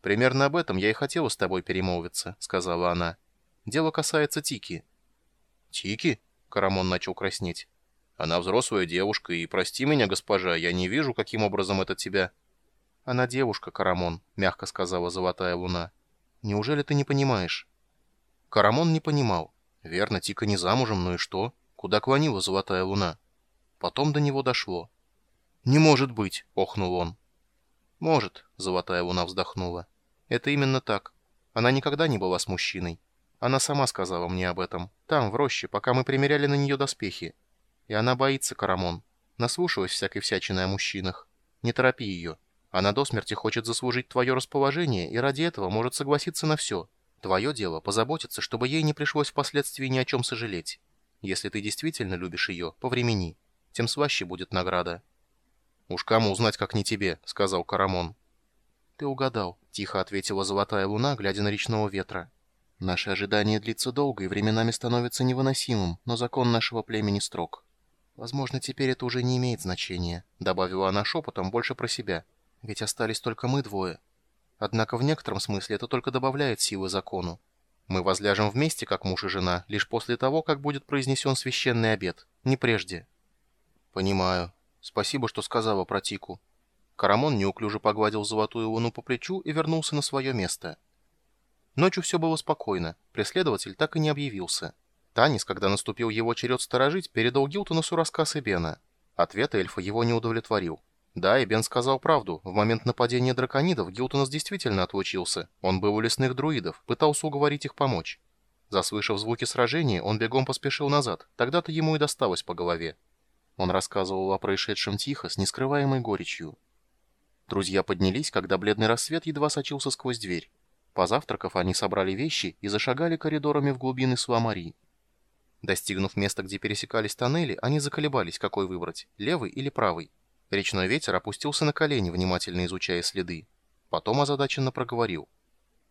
«Примерно об этом я и хотела с тобой перемолвиться», — сказала она. «Дело касается Тики». «Тики?» — Карамон начал краснеть. «Она взрослая девушка, и прости меня, госпожа, я не вижу, каким образом это тебя...» «Она девушка, Карамон», — мягко сказала Золотая Луна. «Неужели ты не понимаешь?» Карамон не понимал. Верно, Тика не замужем, ну и что? Куда клонила Золотая Луна? Потом до него дошло. «Не может быть!» — охнул он. «Может», — Золотая Луна вздохнула. «Это именно так. Она никогда не была с мужчиной. Она сама сказала мне об этом. Там, в роще, пока мы примеряли на нее доспехи. И она боится, Карамон. Наслушалась всякой всячины о мужчинах. Не торопи ее. Она до смерти хочет заслужить твое расположение и ради этого может согласиться на все. Твое дело позаботиться, чтобы ей не пришлось впоследствии ни о чем сожалеть. Если ты действительно любишь ее, повремени. Тем слаще будет награда». «Уж кому узнать, как не тебе», — сказал Карамон. «Ты угадал», — тихо ответила золотая луна, глядя на речного ветра. «Наше ожидание длится долго и временами становится невыносимым, но закон нашего племени строг. Возможно, теперь это уже не имеет значения», — добавила она шепотом больше про себя. «Ведь остались только мы двое. Однако в некотором смысле это только добавляет силы закону. Мы возляжем вместе, как муж и жена, лишь после того, как будет произнесен священный обет, не прежде». «Понимаю. Спасибо, что сказала про Тику». Карамон неуклюже погладил золотую луну по плечу и вернулся на свое место. Ночью все было спокойно, преследователь так и не объявился. Танис, когда наступил его черед сторожить, передал Гилтонусу рассказ Эбена. Ответ эльфа его не удовлетворил. Да, Эбен сказал правду. В момент нападения драконидов Гилтонус действительно отлучился. Он был у лесных друидов, пытался уговорить их помочь. Заслышав звуки сражения, он бегом поспешил назад. Тогда-то ему и досталось по голове. Он рассказывал о происшедшем тихо, с нескрываемой горечью. Друзья поднялись, когда бледный рассвет едва сочился сквозь дверь. Позавтракав, они собрали вещи и зашагали коридорами в глубины Суамари. Достигнув места, где пересекались тоннели, они заколебались, какой выбрать, левый или правый. Речной ветер опустился на колени, внимательно изучая следы. Потом озадаченно проговорил.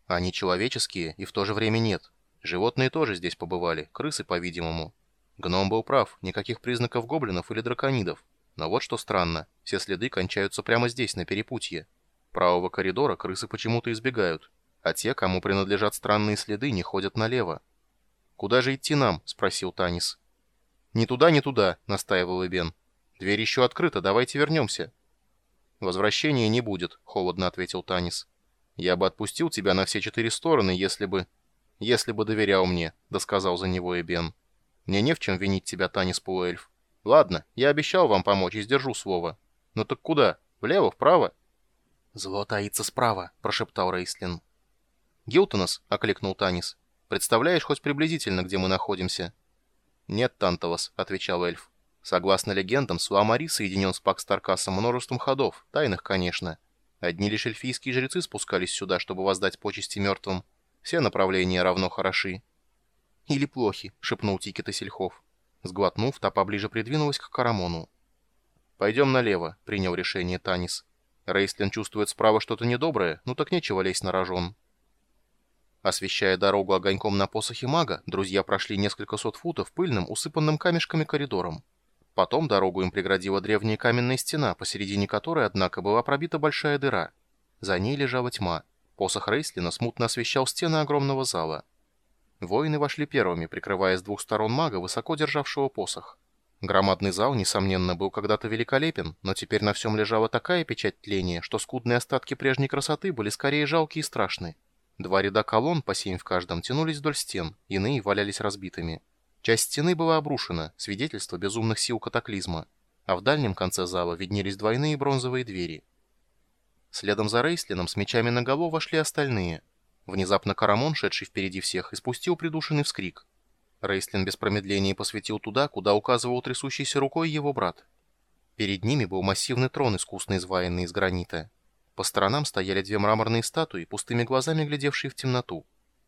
«Они человеческие, и в то же время нет. Животные тоже здесь побывали, крысы, по-видимому. Гном был прав, никаких признаков гоблинов или драконидов. Но вот что странно, все следы кончаются прямо здесь, на перепутье. Правого коридора крысы почему-то избегают, а те, кому принадлежат странные следы, не ходят налево. «Куда же идти нам?» — спросил Танис. «Ни туда, ни туда», — настаивал Эбен. «Дверь еще открыта, давайте вернемся». «Возвращения не будет», — холодно ответил Танис. «Я бы отпустил тебя на все четыре стороны, если бы...» «Если бы доверял мне», — досказал за него Эбен. Мне не в чем винить тебя, Танис Полуэльф. Ладно, я обещал вам помочь и сдержу слово. Ну так куда? Влево, вправо?» «Зло таится справа», — прошептал Рейслин. «Гилтонос», — окликнул Танис. «Представляешь хоть приблизительно, где мы находимся?» «Нет, Танталас», — отвечал эльф. «Согласно легендам, Сла-Мори соединен с Пакстаркасом множеством ходов, тайных, конечно. Одни лишь эльфийские жрецы спускались сюда, чтобы воздать почести мертвым. Все направления равно хороши. «Или плохи», — шепнул Тике Тассельхоф. Сглотнув, та поближе придвинулась к Карамону. «Пойдем налево», — принял решение Танис. Рейстлин чувствует справа что-то недоброе, ну так нечего лезть на рожон. Освещая дорогу огоньком на посохе мага, друзья прошли несколько сот футов пыльным, усыпанным камешками коридором. Потом дорогу им преградила древняя каменная стена, посередине которой, однако, была пробита большая дыра. За ней лежала тьма. Посох Рейслина смутно освещал стены огромного зала. Воины вошли первыми, прикрывая с двух сторон мага, высоко державшего посох. Громадный зал, несомненно, был когда-то великолепен, но теперь на всем лежала такая печать тления, что скудные остатки прежней красоты были скорее жалкие и страшны. Два ряда колонн, по семь в каждом, тянулись вдоль стен, иные валялись разбитыми. Часть стены была обрушена, свидетельство безумных сил катаклизма, а в дальнем конце зала виднелись двойные бронзовые двери. Следом за Рейслином с мечами наголо вошли остальные — Внезапно Карамон, шедший впереди всех, испустил придушенный вскрик. Рейстлин без промедления посветил туда, куда указывал трясущейся рукой его брат. Перед ними был массивный трон, искусно изваянный из гранита. По сторонам стояли две мраморные статуи, пустыми глазами глядевшие в темноту.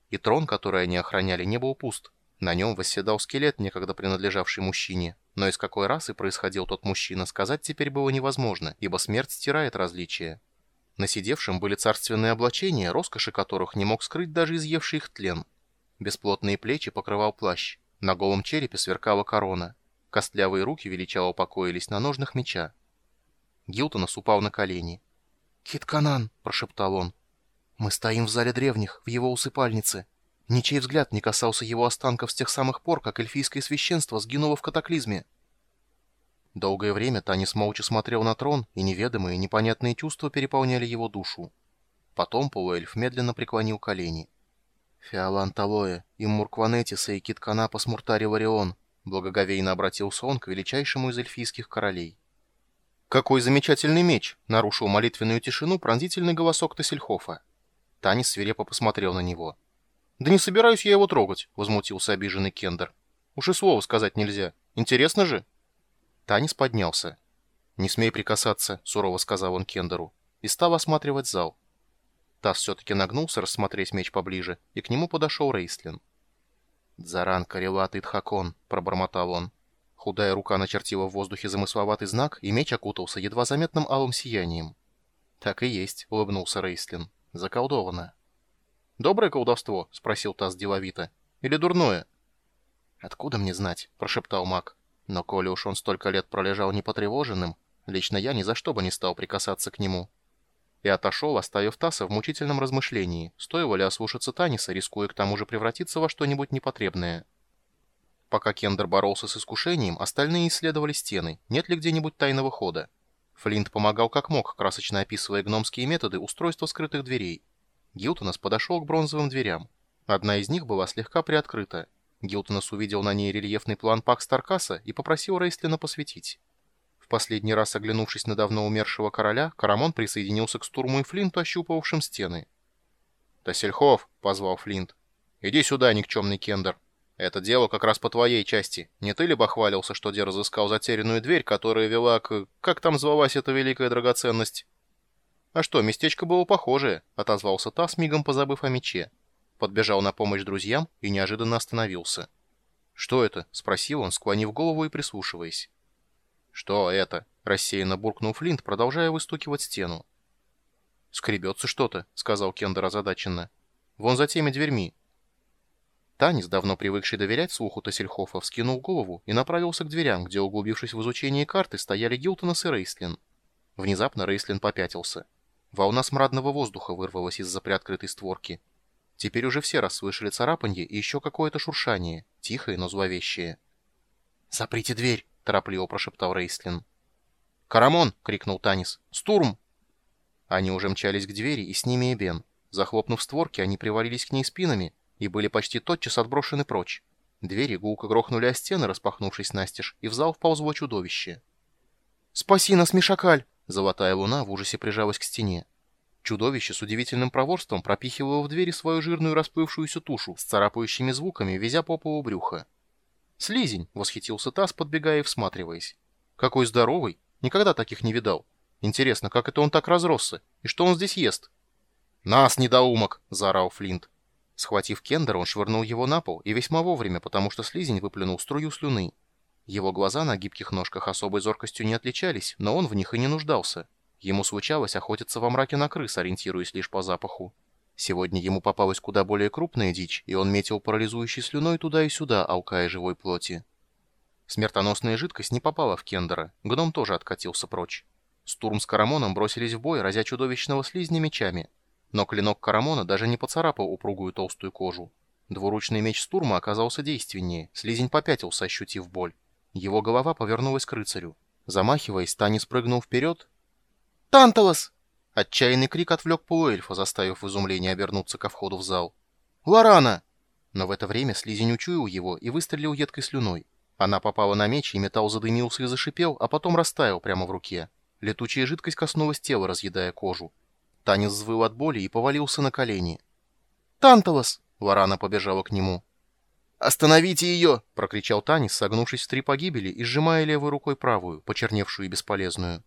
И трон, который они охраняли, не был пуст. На нем восседал скелет, некогда принадлежавший мужчине. Но из какой расы происходил тот мужчина, сказать теперь было невозможно, ибо смерть стирает различия. На сидевшем были царственные облачения, роскоши которых не мог скрыть даже изъевший их тлен. Бесплотные плечи покрывал плащ. На голом черепе сверкала корона. Костлявые руки величаво покоились на ножных меча. Гилтонос упал на колени. «Кит Канан!» — прошептал он. Мы стоим в зале древних, в его усыпальнице. Ничей взгляд не касался его останков с тех самых пор, как эльфийское священство сгинуло в катаклизме. Долгое время Танис молча смотрел на трон, и неведомые, непонятные чувства переполняли его душу. Потом полуэльф медленно преклонил колени. «Фиолан Талоя, Иммуркванетиса и Китканапас Муртари Варион», благоговейно обратился он к величайшему из эльфийских королей. «Какой замечательный меч!» — нарушил молитвенную тишину пронзительный голосок Тассельхофа. Танис свирепо посмотрел на него. «Да не собираюсь я его трогать», — возмутился обиженный Кендер. «Уж и слова сказать нельзя. Интересно же?» Танис поднялся. «Не смей прикасаться», — сурово сказал он Кендеру, и стал осматривать зал. Тасс все-таки нагнулся рассмотреть меч поближе, и к нему подошел Рейстлин. «Дзаран Карелат Тхакон, пробормотал он. Худая рука начертила в воздухе замысловатый знак, и меч окутался едва заметным алым сиянием. «Так и есть», — улыбнулся Рейстлин. «Заколдовано». «Доброе колдовство?» — спросил Тасс деловито. «Или дурное?» «Откуда мне знать?» — прошептал маг. «Но коли уж он столько лет пролежал непотревоженным, лично я ни за что бы не стал прикасаться к нему» и отошел, оставив Таса в мучительном размышлении, стоило ли ослушаться Таниса, рискуя к тому же превратиться во что-нибудь непотребное. Пока Кендер боролся с искушением, остальные исследовали стены, нет ли где-нибудь тайного хода. Флинт помогал как мог, красочно описывая гномские методы устройства скрытых дверей. Гилтонас подошел к бронзовым дверям. Одна из них была слегка приоткрыта. Гилтонас увидел на ней рельефный план Пакс Таркаса и попросил Рейстлина посветить последний раз оглянувшись на давно умершего короля, Карамон присоединился к Стурму и Флинту, ощупывавшим стены. «Тассельхов!» — позвал Флинт. «Иди сюда, никчемный кендер. Это дело как раз по твоей части. Не ты ли бахвалился, что где разыскал затерянную дверь, которая вела к... Как там звалась эта великая драгоценность?» «А что, местечко было похожее», — отозвался Тасс, мигом позабыв о мече. Подбежал на помощь друзьям и неожиданно остановился. «Что это?» — спросил он, склонив голову и прислушиваясь. «Что это?» — рассеянно буркнул Флинт, продолжая выстукивать стену. «Скребется что-то», — сказал Кендер озадаченно. «Вон за теми дверьми». Танис, давно привыкший доверять слуху Тассельхофа, вскинул голову и направился к дверям, где, углубившись в изучение карты, стояли Гилтонас и Рейслин. Внезапно Рейслин попятился. Волна смрадного воздуха вырвалась из-за приоткрытой створки. Теперь уже все расслышали царапанье и еще какое-то шуршание, тихое, но зловещее. «Заприте дверь!» — торопливо прошептал Рейслин. «Карамон!» — крикнул Танис. «Стурм!» Они уже мчались к двери, и с ними и Бен. Захлопнув створки, они привалились к ней спинами и были почти тотчас отброшены прочь. Двери гулко грохнули о стены, распахнувшись настежь, и в зал вползло чудовище. «Спаси нас, Мишакаль!» Золотая луна в ужасе прижалась к стене. Чудовище с удивительным проворством пропихивало в двери свою жирную расплывшуюся тушу с царапающими звуками, везя по полу брюха. «Слизень!» — восхитился Тасс, подбегая и всматриваясь. «Какой здоровый! Никогда таких не видал. Интересно, как это он так разросся? И что он здесь ест?» «Нас, недоумок!» — заорал Флинт. Схватив Кендера, он швырнул его на пол, и весьма вовремя, потому что слизень выплюнул струю слюны. Его глаза на гибких ножках особой зоркостью не отличались, но он в них и не нуждался. Ему случалось охотиться во мраке на крыс, ориентируясь лишь по запаху. Сегодня ему попалась куда более крупная дичь, и он метил парализующей слюной туда и сюда, алкая живой плоти. Смертоносная жидкость не попала в Кендера, гном тоже откатился прочь. Стурм с Карамоном бросились в бой, разя чудовищного слизня мечами. Но клинок Карамона даже не поцарапал упругую толстую кожу. Двуручный меч Стурма оказался действеннее, слизень попятился, ощутив боль. Его голова повернулась к рыцарю. Замахиваясь, Тани спрыгнул вперед. «Танталос!» Отчаянный крик отвлек полуэльфа, заставив в изумлении обернуться ко входу в зал. «Лорана!» Но в это время слизень учуял его и выстрелил едкой слюной. Она попала на меч, и металл задымился и зашипел, а потом растаял прямо в руке. Летучая жидкость коснулась тела, разъедая кожу. Танис взвыл от боли и повалился на колени. «Танталос!» — Лорана побежала к нему. «Остановите ее!» — прокричал Танис, согнувшись в три погибели и сжимая левой рукой правую, почерневшую и бесполезную.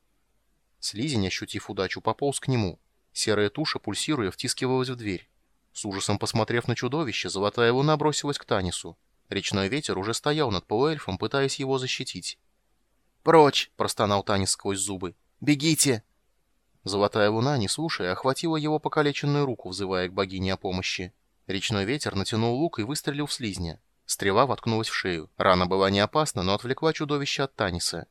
Слизень, ощутив удачу, пополз к нему. Серая туша, пульсируя, втискивалась в дверь. С ужасом посмотрев на чудовище, золотая луна бросилась к Танису. Речной ветер уже стоял над полуэльфом, пытаясь его защитить. «Прочь!» — простонал Танис сквозь зубы. «Бегите!» Золотая луна, не слушая, охватила его покалеченную руку, взывая к богине о помощи. Речной ветер натянул лук и выстрелил в слизня. Стрела воткнулась в шею. Рана была не опасна, но отвлекла чудовище от Таниса.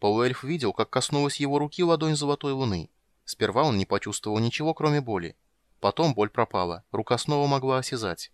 Полуэльф видел, как коснулась его руки ладонь золотой луны. Сперва он не почувствовал ничего, кроме боли. Потом боль пропала, рука снова могла осязать.